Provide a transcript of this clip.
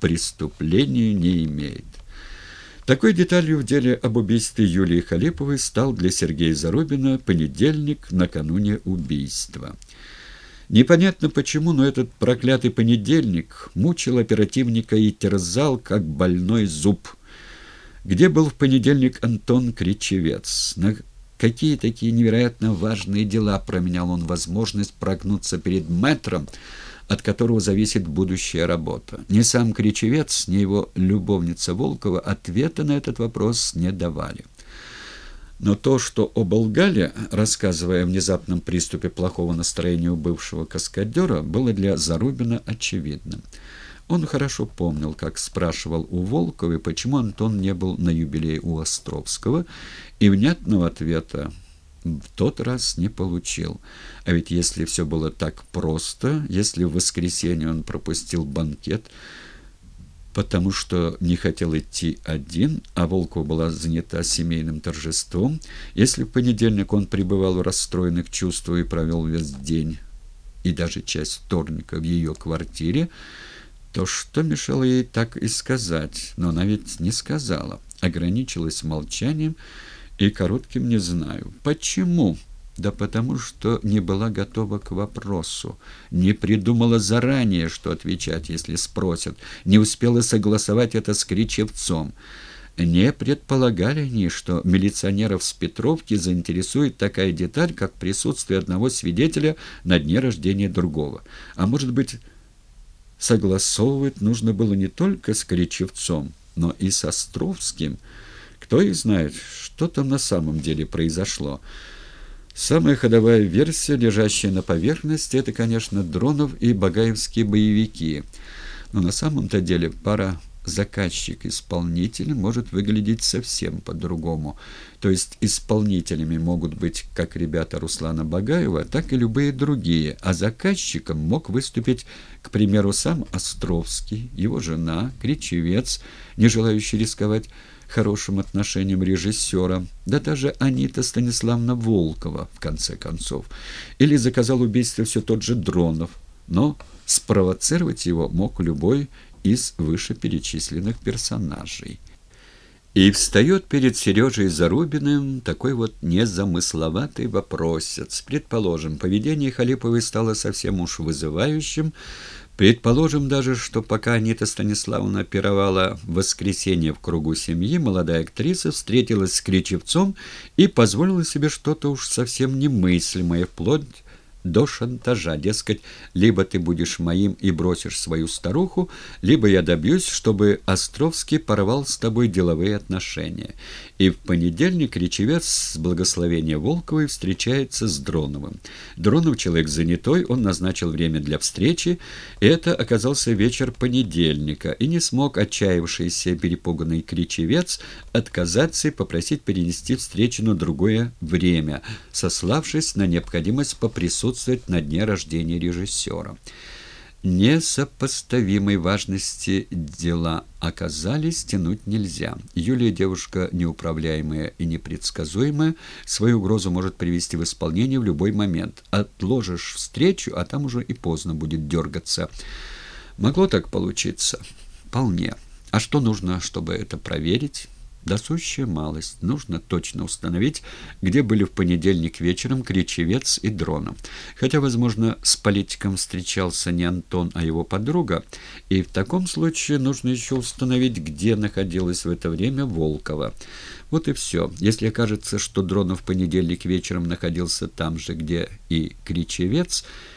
преступлению не имеет. Такой деталью в деле об убийстве Юлии Халиповой стал для Сергея Зарубина понедельник накануне убийства. Непонятно почему, но этот проклятый понедельник мучил оперативника и терзал, как больной зуб. Где был в понедельник Антон Кричевец? На какие такие невероятно важные дела променял он возможность прогнуться перед мэтром, от которого зависит будущая работа. Ни сам Кричевец, ни его любовница Волкова ответа на этот вопрос не давали. Но то, что оболгали, рассказывая о внезапном приступе плохого настроения у бывшего каскадера, было для Зарубина очевидным. Он хорошо помнил, как спрашивал у Волковой, почему Антон не был на юбилее у Островского, и внятного ответа в тот раз не получил. А ведь если все было так просто, если в воскресенье он пропустил банкет, потому что не хотел идти один, а Волкова была занята семейным торжеством, если в понедельник он пребывал в расстроенных чувствах и провел весь день, и даже часть вторника в ее квартире, то что мешало ей так и сказать? Но она ведь не сказала, ограничилась молчанием, и коротким «не знаю». Почему? Да потому что не была готова к вопросу, не придумала заранее, что отвечать, если спросят, не успела согласовать это с Кричевцом. Не предполагали они, что милиционеров с Петровки заинтересует такая деталь, как присутствие одного свидетеля на дне рождения другого. А может быть, согласовывать нужно было не только с Кричевцом, но и с Островским – кто их знает, что там на самом деле произошло. Самая ходовая версия, лежащая на поверхности, это, конечно, Дронов и Багаевские боевики. Но на самом-то деле пара заказчик-исполнитель может выглядеть совсем по-другому. То есть исполнителями могут быть как ребята Руслана Багаева, так и любые другие, а заказчиком мог выступить, к примеру, сам Островский, его жена, Кричевец, не желающий рисковать, хорошим отношением режиссера, да даже Анита Станиславна Волкова, в конце концов. Или заказал убийство все тот же Дронов, но спровоцировать его мог любой из вышеперечисленных персонажей. И встает перед Сережей Зарубиным такой вот незамысловатый вопросец. Предположим, поведение Халиповой стало совсем уж вызывающим, Предположим даже, что пока Анита Станиславовна пировала воскресенье в кругу семьи, молодая актриса встретилась с Кричевцом и позволила себе что-то уж совсем немыслимое, вплоть до шантажа, дескать, либо ты будешь моим и бросишь свою старуху, либо я добьюсь, чтобы Островский порвал с тобой деловые отношения. И в понедельник речевец с благословения Волковой встречается с Дроновым. Дронов человек занятой, он назначил время для встречи, и это оказался вечер понедельника, и не смог отчаявшийся перепуганный кричевец отказаться и попросить перенести встречу на другое время, сославшись на необходимость поприсутствовать присутствовать на дне рождения режиссера. Несопоставимой важности дела оказались, тянуть нельзя. Юлия девушка неуправляемая и непредсказуемая, свою угрозу может привести в исполнение в любой момент. Отложишь встречу, а там уже и поздно будет дергаться. Могло так получиться? Вполне. А что нужно, чтобы это проверить? Досущая малость. Нужно точно установить, где были в понедельник вечером Кричевец и Дрона. Хотя, возможно, с политиком встречался не Антон, а его подруга. И в таком случае нужно еще установить, где находилась в это время Волкова. Вот и все. Если окажется, что Дронов в понедельник вечером находился там же, где и Кричевец,